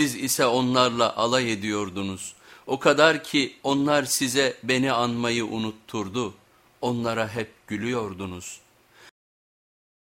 Siz ise onlarla alay ediyordunuz. O kadar ki onlar size beni anmayı unutturdu. Onlara hep gülüyordunuz.''